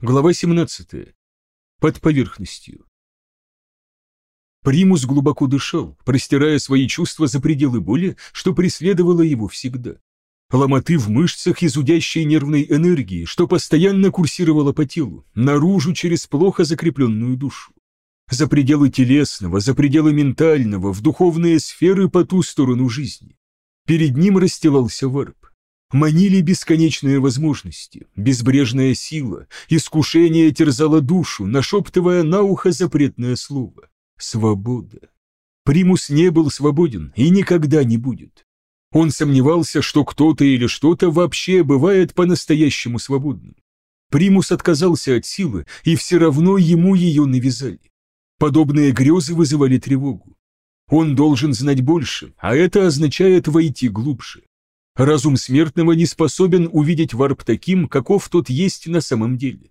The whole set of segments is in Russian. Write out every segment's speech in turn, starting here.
Глава 17. Под поверхностью. Примус глубоко дышал, простирая свои чувства за пределы боли, что преследовало его всегда. Ломоты в мышцах и зудящей нервной энергии, что постоянно курсировала по телу, наружу через плохо закрепленную душу. За пределы телесного, за пределы ментального, в духовные сферы по ту сторону жизни. Перед ним расстилался варп. Манили бесконечные возможности, безбрежная сила, искушение терзало душу, нашептывая на ухо запретное слово. Свобода. Примус не был свободен и никогда не будет. Он сомневался, что кто-то или что-то вообще бывает по-настоящему свободным. Примус отказался от силы, и все равно ему ее навязали. Подобные грезы вызывали тревогу. Он должен знать больше, а это означает войти глубже. Разум смертного не способен увидеть варп таким, каков тот есть на самом деле.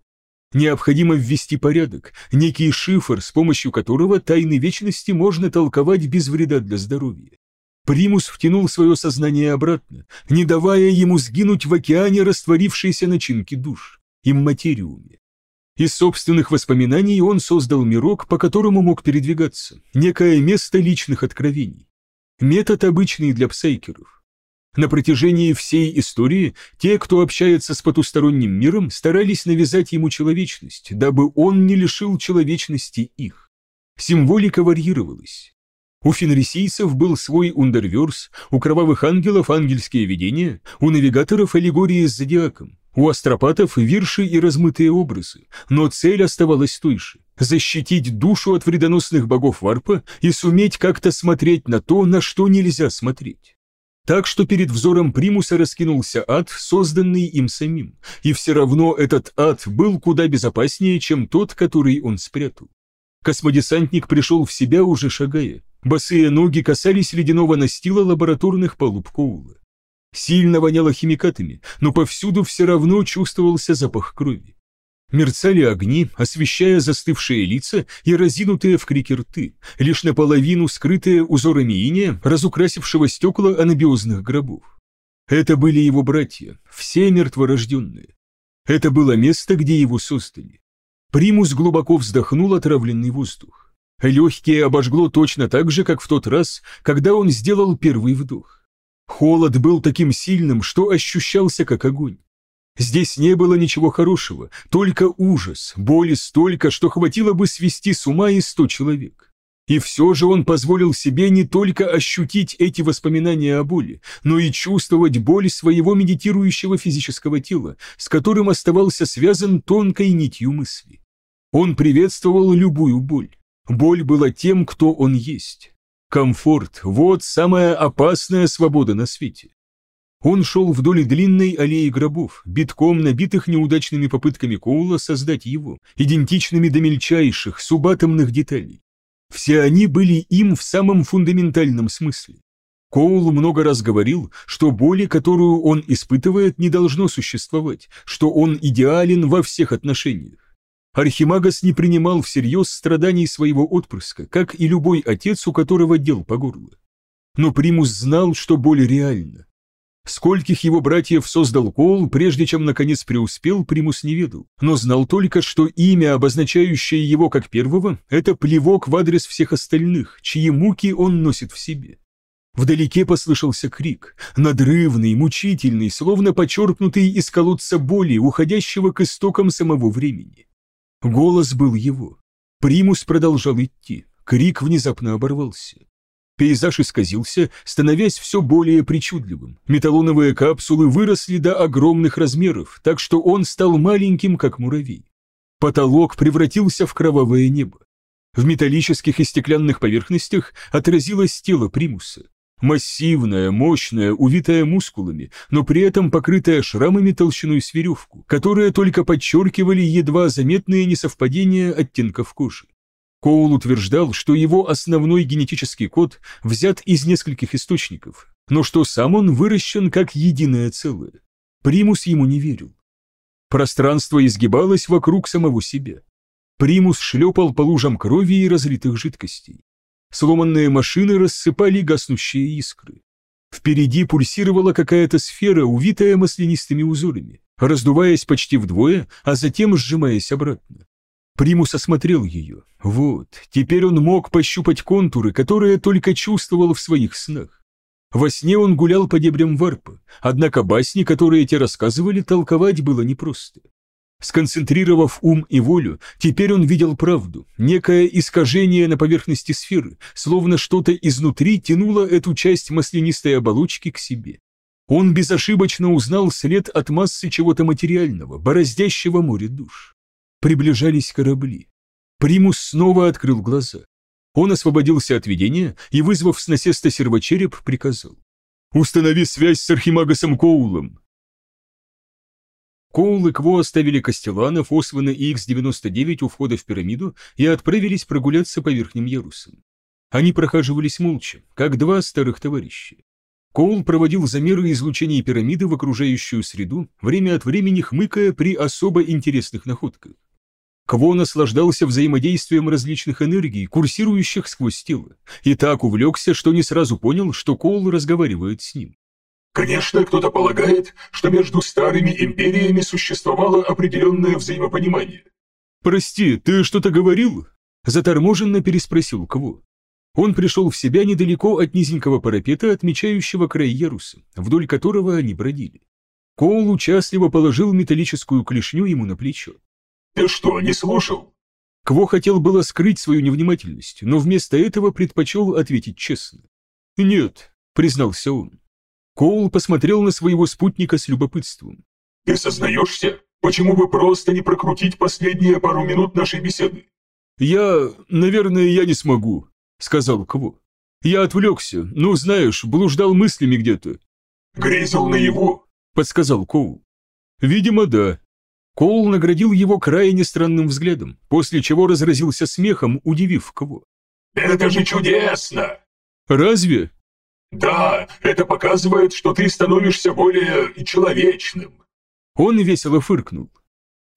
Необходимо ввести порядок, некий шифр, с помощью которого тайны вечности можно толковать без вреда для здоровья. Примус втянул свое сознание обратно, не давая ему сгинуть в океане растворившейся начинки душ, имматериуме. Из собственных воспоминаний он создал мирок, по которому мог передвигаться, некое место личных откровений. Метод обычный для псайкеров. На протяжении всей истории те, кто общается с потусторонним миром, старались навязать ему человечность, дабы он не лишил человечности их. Символика варьировалась. У фенрисийцев был свой ундерверс, у кровавых ангелов ангельские видения, у навигаторов аллегории с зодиаком, у астропатов вирши и размытые образы, но цель оставалась той же – защитить душу от вредоносных богов варпа и суметь как-то смотреть на то, на что нельзя смотреть. Так что перед взором Примуса раскинулся ад, созданный им самим, и все равно этот ад был куда безопаснее, чем тот, который он спрятал. Космодесантник пришел в себя, уже шагая. Босые ноги касались ледяного настила лабораторных палуб Коула. Сильно воняло химикатами, но повсюду все равно чувствовался запах крови. Мерцали огни, освещая застывшие лица и разинутые в крике рты, лишь наполовину скрытые узорами иния, разукрасившего стекла анабиозных гробов. Это были его братья, все мертворожденные. Это было место, где его создали. Примус глубоко вздохнул отравленный воздух. Легкие обожгло точно так же, как в тот раз, когда он сделал первый вдох. Холод был таким сильным, что ощущался как огонь. Здесь не было ничего хорошего, только ужас, боли столько, что хватило бы свести с ума и сто человек. И все же он позволил себе не только ощутить эти воспоминания о боли, но и чувствовать боль своего медитирующего физического тела, с которым оставался связан тонкой нитью мысли. Он приветствовал любую боль. Боль была тем, кто он есть. Комфорт – вот самая опасная свобода на свете. Он шел вдоль длинной аллеи гробов, битком набитых неудачными попытками Коула создать его, идентичными до мельчайших, субатомных деталей. Все они были им в самом фундаментальном смысле. Коул много раз говорил, что боли, которую он испытывает, не должно существовать, что он идеален во всех отношениях. Архимагас не принимал всерьез страданий своего отпрыска, как и любой отец, у которого дел по горло. Но Примус знал, что боль реальна, Скольких его братьев создал Коул, прежде чем наконец преуспел, Примус не ведал, но знал только, что имя, обозначающее его как первого, это плевок в адрес всех остальных, чьи муки он носит в себе. Вдалеке послышался крик, надрывный, мучительный, словно почерпнутый из колодца боли, уходящего к истокам самого времени. Голос был его. Примус продолжал идти, крик внезапно оборвался. Пейзаж исказился, становясь все более причудливым. Металлоновые капсулы выросли до огромных размеров, так что он стал маленьким, как муравей. Потолок превратился в кровавое небо. В металлических и стеклянных поверхностях отразилось тело примуса. Массивное, мощное, увитое мускулами, но при этом покрытое шрамами толщиной с веревку, которые только подчеркивали едва заметные несовпадения оттенков кожи. Коул утверждал, что его основной генетический код взят из нескольких источников, но что сам он выращен как единое целое. Примус ему не верил. Пространство изгибалось вокруг самого себя. Примус шлепал по лужам крови и разлитых жидкостей. Сломанные машины рассыпали гаснущие искры. Впереди пульсировала какая-то сфера, увитая маслянистыми узорами. раздуваясь почти вдвое, а затем сжимаясь обратно. Примус осмотрел ее. Вот, теперь он мог пощупать контуры, которые только чувствовал в своих снах. Во сне он гулял по дебрям варпа, однако басни, которые те рассказывали, толковать было непросто. Сконцентрировав ум и волю, теперь он видел правду, некое искажение на поверхности сферы, словно что-то изнутри тянуло эту часть маслянистой оболочки к себе. Он безошибочно узнал след от массы чего-то материального, бороздящего море душ. Приближались корабли. Примус снова открыл глаза. Он освободился от видения и, вызвав с насеста сервочереп, приказал. «Установи связь с Архимагасом Коулом!» Коул и Кво оставили Костеланов, Освана и Х-99 у входа в пирамиду и отправились прогуляться по верхним ярусам. Они прохаживались молча, как два старых товарища. Коул проводил замеры излучения пирамиды в окружающую среду, время от времени хмыкая при особо интересных находках. Кво наслаждался взаимодействием различных энергий, курсирующих сквозь тело, и так увлекся, что не сразу понял, что Коул разговаривает с ним. Конечно, кто-то полагает, что между старыми империями существовало определенное взаимопонимание. «Прости, ты что-то говорил?» Заторможенно переспросил Кво. Он пришел в себя недалеко от низенького парапета, отмечающего край яруса, вдоль которого они бродили. Коул участливо положил металлическую клешню ему на плечо. «Ты что, не слушал?» Кво хотел было скрыть свою невнимательность, но вместо этого предпочел ответить честно. «Нет», — признался он. Коул посмотрел на своего спутника с любопытством. «Ты сознаешься? Почему бы просто не прокрутить последние пару минут нашей беседы?» «Я... наверное, я не смогу», — сказал Кво. «Я отвлекся, ну, знаешь, блуждал мыслями где-то». «Грезил на его?» — подсказал Коул. «Видимо, да». Коул наградил его крайне странным взглядом, после чего разразился смехом, удивив Кво. «Это же чудесно!» «Разве?» Да, это показывает, что ты становишься более человечным. Он весело фыркнул.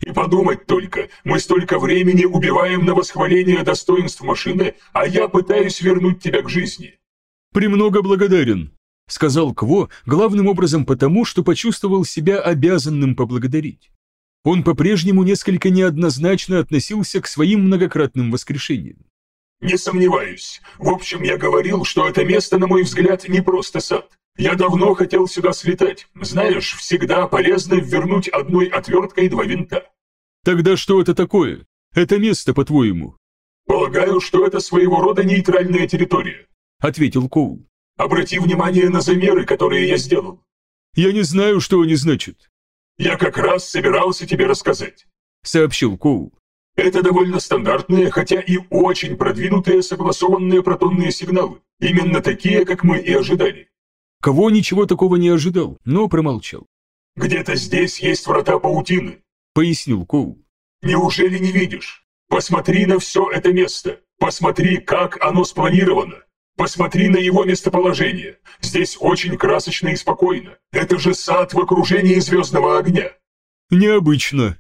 И подумать только, мы столько времени убиваем на восхваление достоинств машины, а я пытаюсь вернуть тебя к жизни. «Премного благодарен», — сказал Кво, главным образом потому, что почувствовал себя обязанным поблагодарить. Он по-прежнему несколько неоднозначно относился к своим многократным воскрешениям. «Не сомневаюсь. В общем, я говорил, что это место, на мой взгляд, не просто сад. Я давно хотел сюда слетать. Знаешь, всегда полезно вернуть одной отверткой два винта». «Тогда что это такое? Это место, по-твоему?» «Полагаю, что это своего рода нейтральная территория», — ответил Коул. «Обрати внимание на замеры, которые я сделал». «Я не знаю, что они значат». «Я как раз собирался тебе рассказать», — сообщил Коул. Это довольно стандартные, хотя и очень продвинутые согласованные протонные сигналы. Именно такие, как мы и ожидали. Кого ничего такого не ожидал, но промолчал. «Где-то здесь есть врата паутины», — пояснил Коул. «Неужели не видишь? Посмотри на все это место. Посмотри, как оно спланировано. Посмотри на его местоположение. Здесь очень красочно и спокойно. Это же сад в окружении звездного огня». «Необычно»,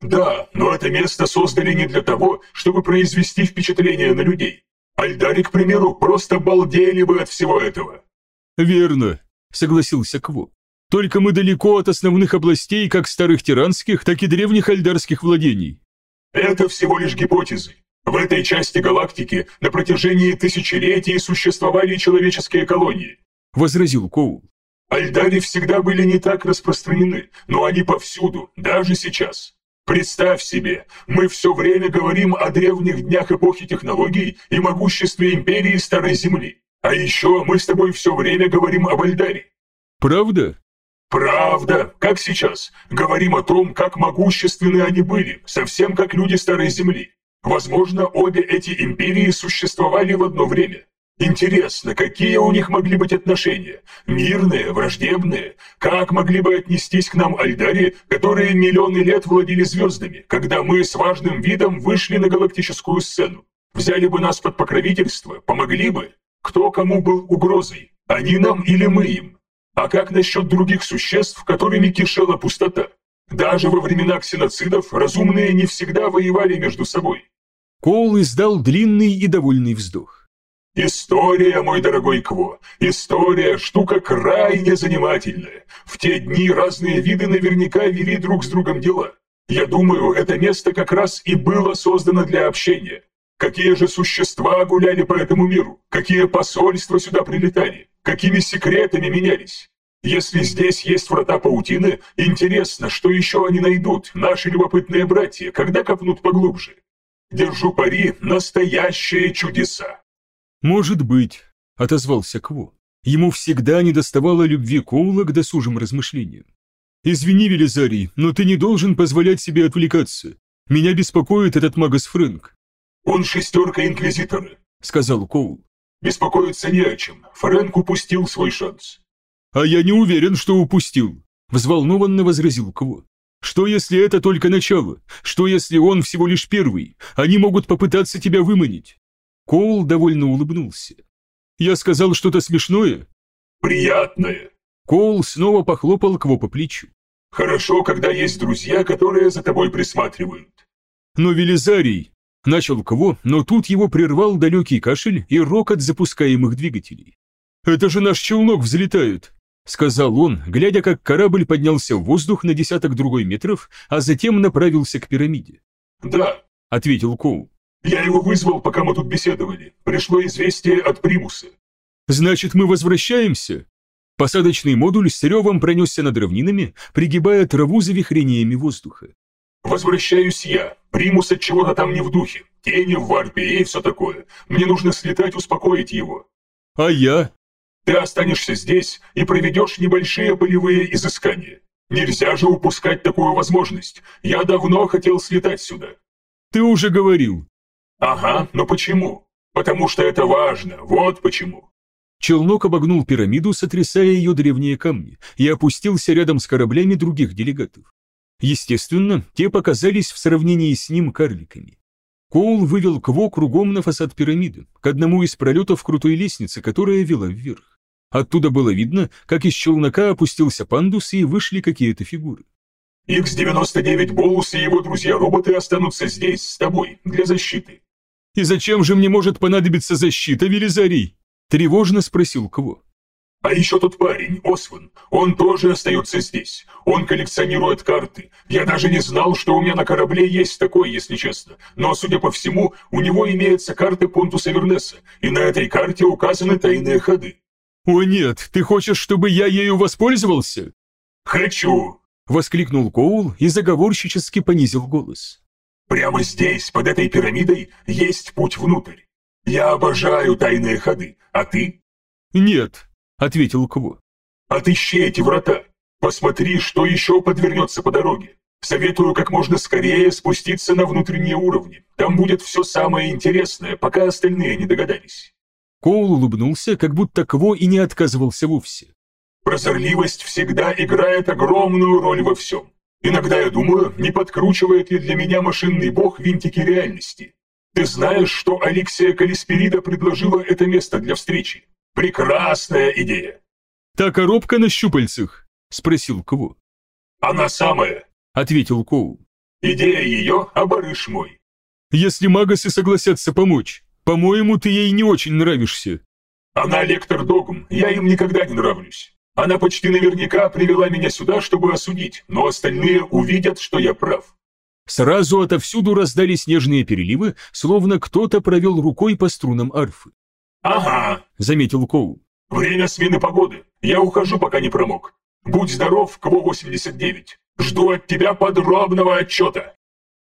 да, но это место создали не для того, чтобы произвести впечатление на людей. Альдари, к примеру, просто балдели бы от всего этого. Верно, согласился Кво. Только мы далеко от основных областей как старых тиранских, так и древних альдарских владений. Это всего лишь гипотезы. В этой части галактики на протяжении тысячелетий существовали человеческие колонии. Возразил Коул. Альдари всегда были не так распространены, но они повсюду, даже сейчас. Представь себе, мы все время говорим о древних днях эпохи технологий и могуществе империи Старой Земли. А еще мы с тобой все время говорим об Альдаре. Правда? Правда, как сейчас. Говорим о том, как могущественны они были, совсем как люди Старой Земли. Возможно, обе эти империи существовали в одно время. Интересно, какие у них могли быть отношения? Мирные, враждебные? Как могли бы отнестись к нам Альдари, которые миллионы лет владели звездами, когда мы с важным видом вышли на галактическую сцену? Взяли бы нас под покровительство, помогли бы? Кто кому был угрозой? Они нам или мы им? А как насчет других существ, которыми кишела пустота? Даже во времена ксеноцидов разумные не всегда воевали между собой. Коул издал длинный и довольный вздох. История, мой дорогой Кво, история – штука крайне занимательная. В те дни разные виды наверняка вели друг с другом дела. Я думаю, это место как раз и было создано для общения. Какие же существа гуляли по этому миру? Какие посольства сюда прилетали? Какими секретами менялись? Если здесь есть врата паутины, интересно, что еще они найдут, наши любопытные братья, когда копнут поглубже. Держу пари, настоящие чудеса. «Может быть», — отозвался Кво. Ему всегда недоставало любви Коула к досужим размышлениям. «Извини, Велизарий, но ты не должен позволять себе отвлекаться. Меня беспокоит этот магас Фрэнк». «Он шестерка Инквизитора», — сказал Коул. «Беспокоиться не о чем. Фрэнк упустил свой шанс». «А я не уверен, что упустил», — взволнованно возразил Кво. «Что, если это только начало? Что, если он всего лишь первый? Они могут попытаться тебя выманить. Коул довольно улыбнулся. «Я сказал что-то смешное?» «Приятное!» Коул снова похлопал Кво по плечу. «Хорошо, когда есть друзья, которые за тобой присматривают». «Но Велизарий...» Начал Кво, но тут его прервал далекий кашель и рокот запускаемых двигателей. «Это же наш челнок взлетает!» Сказал он, глядя, как корабль поднялся в воздух на десяток другой метров, а затем направился к пирамиде. «Да», — ответил Коул. Я его вызвал, пока мы тут беседовали. Пришло известие от Примуса. Значит, мы возвращаемся? Посадочный модуль с ревом пронесся над равнинами, пригибая траву завихрениями воздуха. «Возвращаюсь я. Примус от чего-то там не в духе. Тени в варпе и все такое. Мне нужно слетать, успокоить его». «А я?» «Ты останешься здесь и проведешь небольшие полевые изыскания. Нельзя же упускать такую возможность. Я давно хотел слетать сюда». «Ты уже говорил. Ага, но почему? Потому что это важно, вот почему. Челнок обогнул пирамиду, сотрясая ее древние камни, и опустился рядом с кораблями других делегатов. Естественно, те показались в сравнении с ним карликами. Коул вывел Кво кругом на фасад пирамиды, к одному из пролетов крутой лестницы, которая вела вверх. Оттуда было видно, как из челнока опустился пандус и вышли какие-то фигуры. Х-99 Боус и его друзья-роботы останутся здесь, с тобой, для защиты. «И зачем же мне может понадобиться защита, Велизарий?» – тревожно спросил Кво. «А еще тот парень, Осван, он тоже остается здесь. Он коллекционирует карты. Я даже не знал, что у меня на корабле есть такой, если честно. Но, судя по всему, у него имеются карты Понтуса Вернеса, и на этой карте указаны тайные ходы». «О нет, ты хочешь, чтобы я ею воспользовался?» «Хочу!» – воскликнул Коул и заговорщически понизил голос. Прямо здесь, под этой пирамидой, есть путь внутрь. Я обожаю тайные ходы, а ты?» «Нет», — ответил Кво. «Отыщи эти врата. Посмотри, что еще подвернется по дороге. Советую как можно скорее спуститься на внутренние уровни. Там будет все самое интересное, пока остальные не догадались». Коул улыбнулся, как будто Кво и не отказывался вовсе. «Прозорливость всегда играет огромную роль во всем. Иногда я думаю, не подкручивает ли для меня машинный бог винтики реальности. Ты знаешь, что Алексия Калисперида предложила это место для встречи? Прекрасная идея!» «Та коробка на щупальцах?» – спросил Кво. «Она самая», – ответил Коул. «Идея ее, а барыш мой». «Если магасы согласятся помочь, по-моему, ты ей не очень нравишься». «Она лектор догм, я им никогда не нравлюсь. Она почти наверняка привела меня сюда, чтобы осудить, но остальные увидят, что я прав». Сразу отовсюду раздались снежные переливы, словно кто-то провел рукой по струнам арфы. «Ага», — заметил Коул. «Время смены погоды. Я ухожу, пока не промок. Будь здоров, КВО-89. Жду от тебя подробного отчета».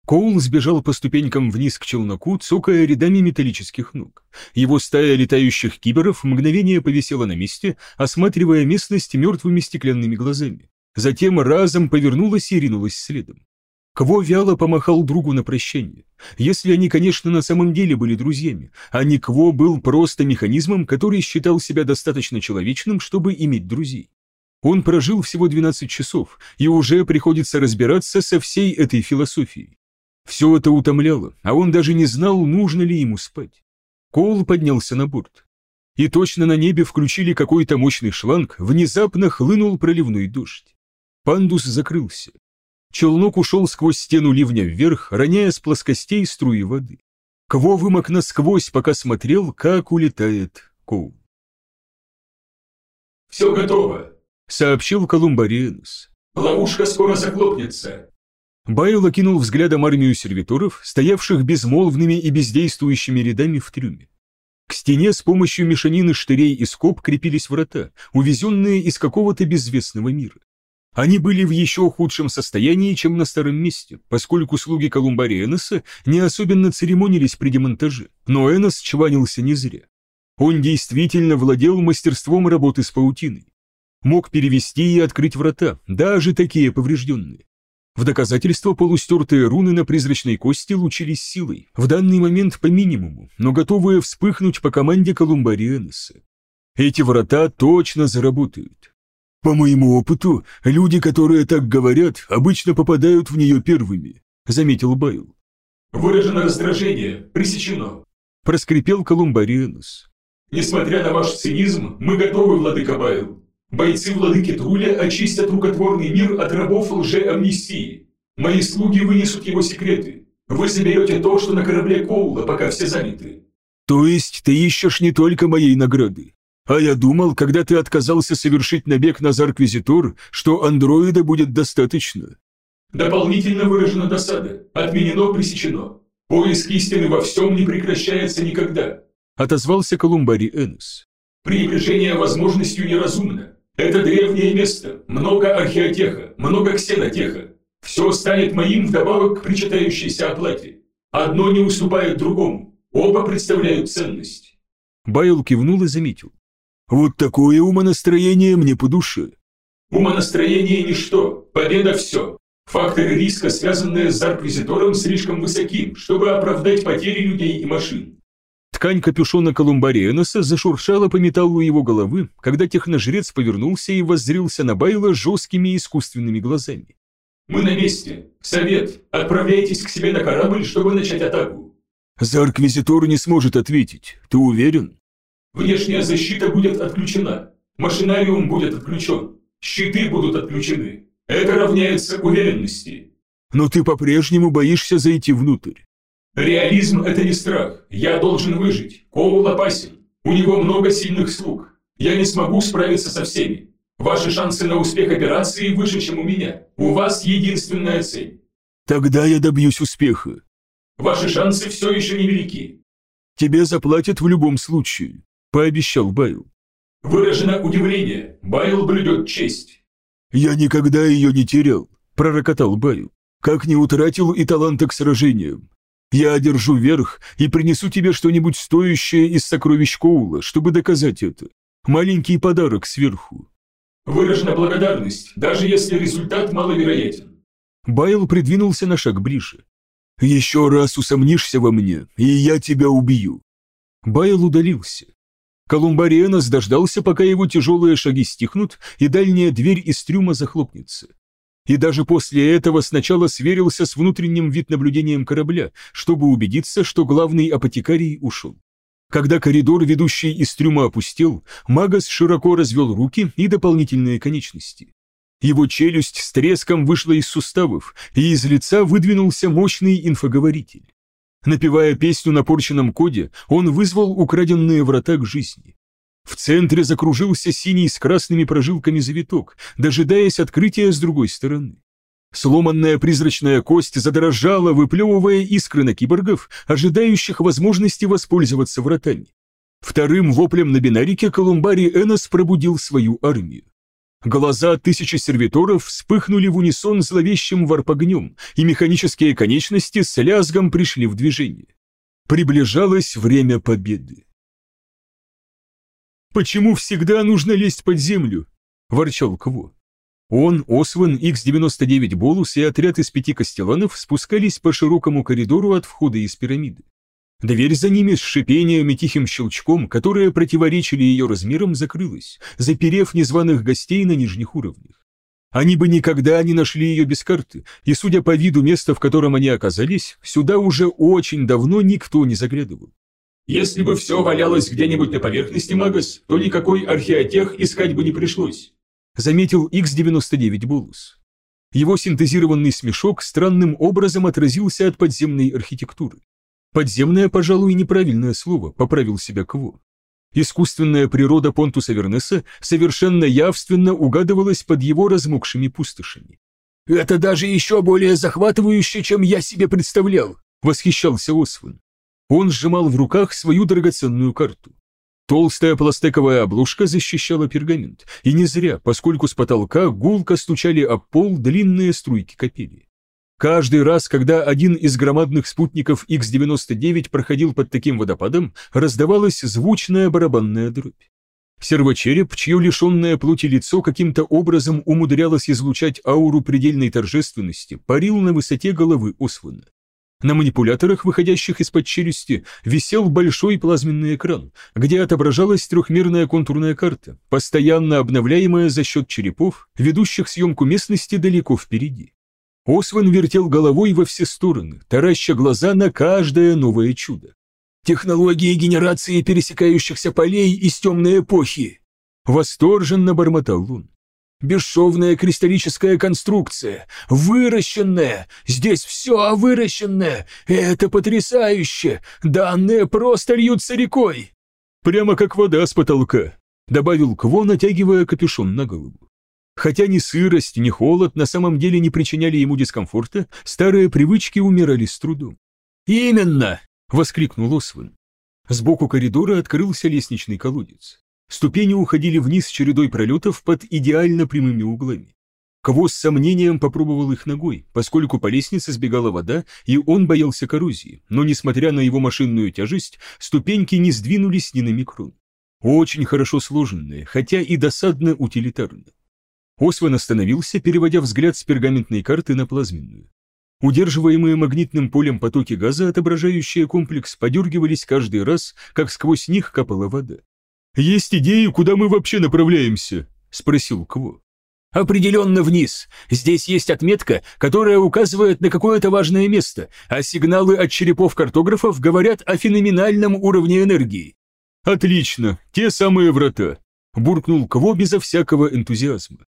Коул сбежал по ступенькам вниз к челноку, цокая рядами металлических ног. Его стая летающих киберов мгновение повисела на месте, осматривая местность мертвыми стеклянными глазами. Затем разом повернулась и ринулась следом. Кво вяло помахал другу на прощание. Если они, конечно, на самом деле были друзьями, а не Кво был просто механизмом, который считал себя достаточно человечным, чтобы иметь друзей. Он прожил всего 12 часов, и уже приходится разбираться со всей этой философией. Все это утомляло, а он даже не знал, нужно ли ему спать. Коул поднялся на борт. И точно на небе включили какой-то мощный шланг, внезапно хлынул проливной дождь. Пандус закрылся. Челнок ушел сквозь стену ливня вверх, роняя с плоскостей струи воды. Кво вымок насквозь, пока смотрел, как улетает Коул. «Все готово», — сообщил Колумбариенус. «Ловушка скоро захлопнется». Байл окинул взглядом армию сервиторов, стоявших безмолвными и бездействующими рядами в трюме. К стене с помощью мешанины штырей и скоб крепились врата, увезенные из какого-то безвестного мира. Они были в еще худшем состоянии, чем на старом месте, поскольку слуги Колумбария Эноса не особенно церемонились при демонтаже, но Энос чванился не зря. Он действительно владел мастерством работы с паутиной. Мог перевести и открыть врата, даже такие поврежденные. В доказательство полустертые руны на призрачной кости лучились силой, в данный момент по минимуму, но готовые вспыхнуть по команде Колумбария Эноса. Эти врата точно заработают. «По моему опыту, люди, которые так говорят, обычно попадают в нее первыми», — заметил Байл. «Выражено раздражение, пресечено», — проскрипел Колумбариенус. «Несмотря на ваш цинизм, мы готовы, владыка Байл. Бойцы владыки Труля очистят рукотворный мир от рабов лже-амнистии. Мои слуги вынесут его секреты. Вы заберете то, что на корабле Коула, пока все заняты». «То есть ты ищешь не только моей награды?» А я думал, когда ты отказался совершить набег на Зарквизитор, что андроида будет достаточно. Дополнительно выражена досада. Отменено, пресечено. Поиск истины во всем не прекращается никогда. Отозвался Колумбари Энус. Пренебрежение возможностью неразумно. Это древнее место. Много археотеха, много ксенотеха. Все станет моим вдобавок к причитающейся оплате. Одно не уступает другому. Оба представляют ценность. Байл кивнул и заметил. Вот такое умонастроение мне по душе. Умонастроение – ничто, победа – все. Факторы риска, связанные с Зарквизитором, слишком высоки, чтобы оправдать потери людей и машин. Ткань капюшона Колумбариеноса зашуршала по металлу его головы, когда техножрец повернулся и воззрился на Байла жесткими искусственными глазами. «Мы на месте. Совет. Отправляйтесь к себе на корабль, чтобы начать атаку». «Зарквизитор не сможет ответить. Ты уверен?» Внешняя защита будет отключена. Машинариум будет отключен. Щиты будут отключены. Это равняется уверенности. Но ты по-прежнему боишься зайти внутрь. Реализм – это не страх. Я должен выжить. Коул опасен. У него много сильных слуг. Я не смогу справиться со всеми. Ваши шансы на успех операции выше, чем у меня. У вас единственная цель. Тогда я добьюсь успеха. Ваши шансы все еще невелики. Тебе заплатят в любом случае пообещал Байл. «Выражено удивление. Байл блюдет честь». «Я никогда ее не терял», — пророкотал Байл. «Как не утратил и таланта к сражениям. Я одержу верх и принесу тебе что-нибудь стоящее из сокровищ Коула, чтобы доказать это. Маленький подарок сверху». «Выражена благодарность, даже если результат маловероятен». Байл придвинулся на шаг ближе. «Еще раз усомнишься во мне, и я тебя убью». Байл удалился. Колумбариенос дождался, пока его тяжелые шаги стихнут, и дальняя дверь из трюма захлопнется. И даже после этого сначала сверился с внутренним вид-наблюдением корабля, чтобы убедиться, что главный апотекарий ушел. Когда коридор, ведущий из трюма, опустел, Магас широко развел руки и дополнительные конечности. Его челюсть с треском вышла из суставов, и из лица выдвинулся мощный инфоговоритель. Напевая песню на порченном коде, он вызвал украденные врата к жизни. В центре закружился синий с красными прожилками завиток, дожидаясь открытия с другой стороны. Сломанная призрачная кость задрожала, выплевывая искры на киборгов, ожидающих возможности воспользоваться вратами. Вторым воплем на бинарике Колумбарий Энос пробудил свою армию. Глаза тысячи сервиторов вспыхнули в унисон зловещим варпогнем, и механические конечности с лязгом пришли в движение. Приближалось время победы. «Почему всегда нужно лезть под землю?» – ворчал Кво. Он, Освен, Х-99 Болус и отряд из пяти костеланов спускались по широкому коридору от входа из пирамиды. Дверь за ними с шипением и тихим щелчком, которые противоречили ее размерам, закрылась, заперев незваных гостей на нижних уровнях. Они бы никогда не нашли ее без карты, и, судя по виду места, в котором они оказались, сюда уже очень давно никто не заглядывал. «Если бы все валялось где-нибудь на поверхности, Магас, то никакой археотех искать бы не пришлось», заметил Х-99 Болус. Его синтезированный смешок странным образом отразился от подземной архитектуры. Подземное, пожалуй, неправильное слово, поправил себя Кво. Искусственная природа Понтуса Вернеса совершенно явственно угадывалась под его размокшими пустошами. «Это даже еще более захватывающе, чем я себе представлял», — восхищался Освен. Он сжимал в руках свою драгоценную карту. Толстая пластиковая обложка защищала пергамент, и не зря, поскольку с потолка гулко стучали об пол длинные струйки капели. Каждый раз, когда один из громадных спутников X-99 проходил под таким водопадом, раздавалась звучная барабанная дробь. Сервочереп, чье лишенное плоти лицо каким-то образом умудрялось излучать ауру предельной торжественности, парил на высоте головы Освана. На манипуляторах, выходящих из-под челюсти, висел большой плазменный экран, где отображалась трехмерная контурная карта, постоянно обновляемая за счет черепов, ведущих съемку местности далеко впереди. Освен вертел головой во все стороны, тараща глаза на каждое новое чудо. «Технологии генерации пересекающихся полей из темной эпохи!» Восторженно бормотал он. «Бесшовная кристаллическая конструкция, выращенная, здесь все выращенное, это потрясающе, данные просто льются рекой!» «Прямо как вода с потолка», — добавил Кво, натягивая капюшон на голову. Хотя ни сырость, ни холод на самом деле не причиняли ему дискомфорта, старые привычки умирали с трудом. «Именно!» — воскликнул Освен. Сбоку коридора открылся лестничный колодец. Ступени уходили вниз чередой пролетов под идеально прямыми углами. Кво с сомнением попробовал их ногой, поскольку по лестнице сбегала вода, и он боялся коррозии, но, несмотря на его машинную тяжесть, ступеньки не сдвинулись ни на микрон. Очень хорошо сложенные, хотя и досадно утилитарно. Осван остановился, переводя взгляд с пергаментной карты на плазменную. Удерживаемые магнитным полем потоки газа, отображающие комплекс, подергивались каждый раз, как сквозь них капала вода. «Есть идеи, куда мы вообще направляемся?» — спросил Кво. «Определенно вниз. Здесь есть отметка, которая указывает на какое-то важное место, а сигналы от черепов картографов говорят о феноменальном уровне энергии». «Отлично, те самые врата», — буркнул Кво безо всякого энтузиазма.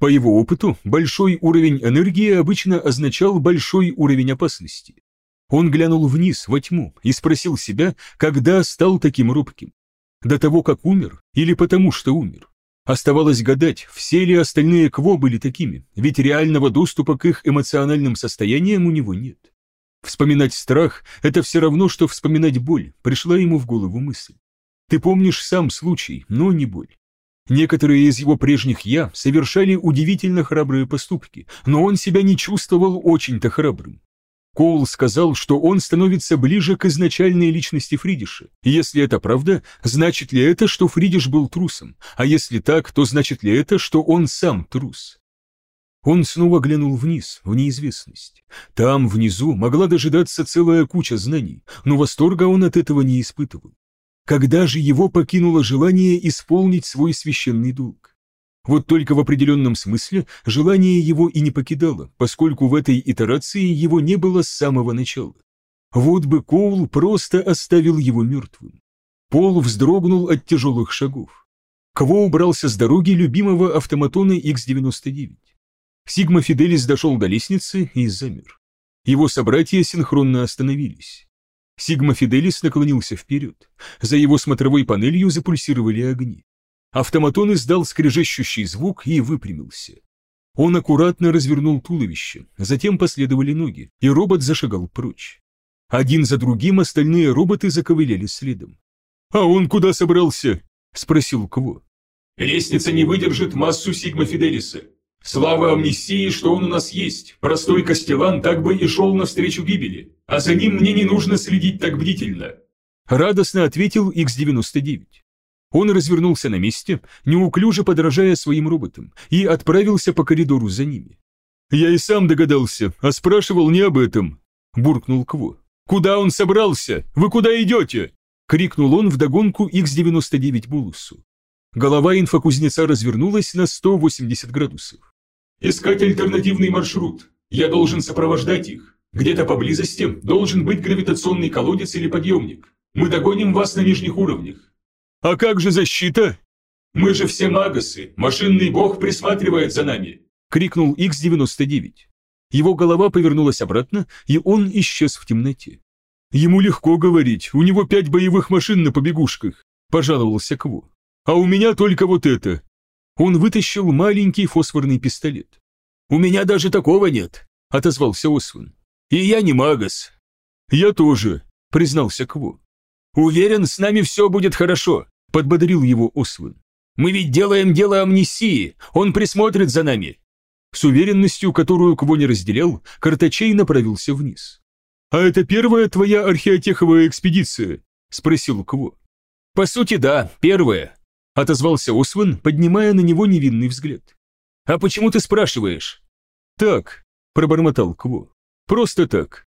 По его опыту, большой уровень энергии обычно означал большой уровень опасности. Он глянул вниз, во тьму, и спросил себя, когда стал таким робким. До того, как умер, или потому что умер. Оставалось гадать, все ли остальные Кво были такими, ведь реального доступа к их эмоциональным состояниям у него нет. Вспоминать страх – это все равно, что вспоминать боль, пришла ему в голову мысль. Ты помнишь сам случай, но не боль. Некоторые из его прежних «я» совершали удивительно храбрые поступки, но он себя не чувствовал очень-то храбрым. Коул сказал, что он становится ближе к изначальной личности Фридиша. Если это правда, значит ли это, что Фридиш был трусом? А если так, то значит ли это, что он сам трус? Он снова глянул вниз, в неизвестность. Там, внизу, могла дожидаться целая куча знаний, но восторга он от этого не испытывал. Когда же его покинуло желание исполнить свой священный долг? Вот только в определенном смысле желание его и не покидало, поскольку в этой итерации его не было с самого начала. Вот бы Коул просто оставил его мертвым. Пол вздрогнул от тяжелых шагов. Кво убрался с дороги любимого автоматона X-99. Сигма Фиделис дошел до лестницы и замер. Его собратья синхронно остановились. Сигма Фиделис наклонился вперед. За его смотровой панелью запульсировали огни. Автоматон издал скрежещущий звук и выпрямился. Он аккуратно развернул туловище, затем последовали ноги, и робот зашагал прочь. Один за другим остальные роботы заковыляли следом. «А он куда собрался?» — спросил Кво. «Лестница не выдержит массу Сигма Фиделиса. Слава амнистии, что он у нас есть. Простой Костелан так бы и шел навстречу гибели, а за ним мне не нужно следить так бдительно. Радостно ответил X-99. Он развернулся на месте, неуклюже подражая своим роботам, и отправился по коридору за ними. «Я и сам догадался, а спрашивал не об этом», – буркнул Кво. «Куда он собрался? Вы куда идете?» – крикнул он вдогонку X-99 Булусу. Голова инфокузнеца развернулась на 180 градусов. «Искать альтернативный маршрут. Я должен сопровождать их. Где-то поблизости должен быть гравитационный колодец или подъемник. Мы догоним вас на нижних уровнях». «А как же защита?» «Мы же все магасы. Машинный бог присматривает за нами», — крикнул X-99. Его голова повернулась обратно, и он исчез в темноте. Ему легко говорить, у него пять боевых машин на побегушках, пожаловался Кво. А у меня только вот это. Он вытащил маленький фосфорный пистолет. У меня даже такого нет, отозвался Осван. И я не магас. Я тоже, признался Кво. Уверен, с нами все будет хорошо, подбодрил его Осван. Мы ведь делаем дело амнисии, он присмотрит за нами. С уверенностью, которую Кво не разделял, Картачей направился вниз. «А это первая твоя археотеховая экспедиция?» – спросил Кво. «По сути, да, первая», – отозвался Осван, поднимая на него невинный взгляд. «А почему ты спрашиваешь?» «Так», – пробормотал Кво. «Просто так.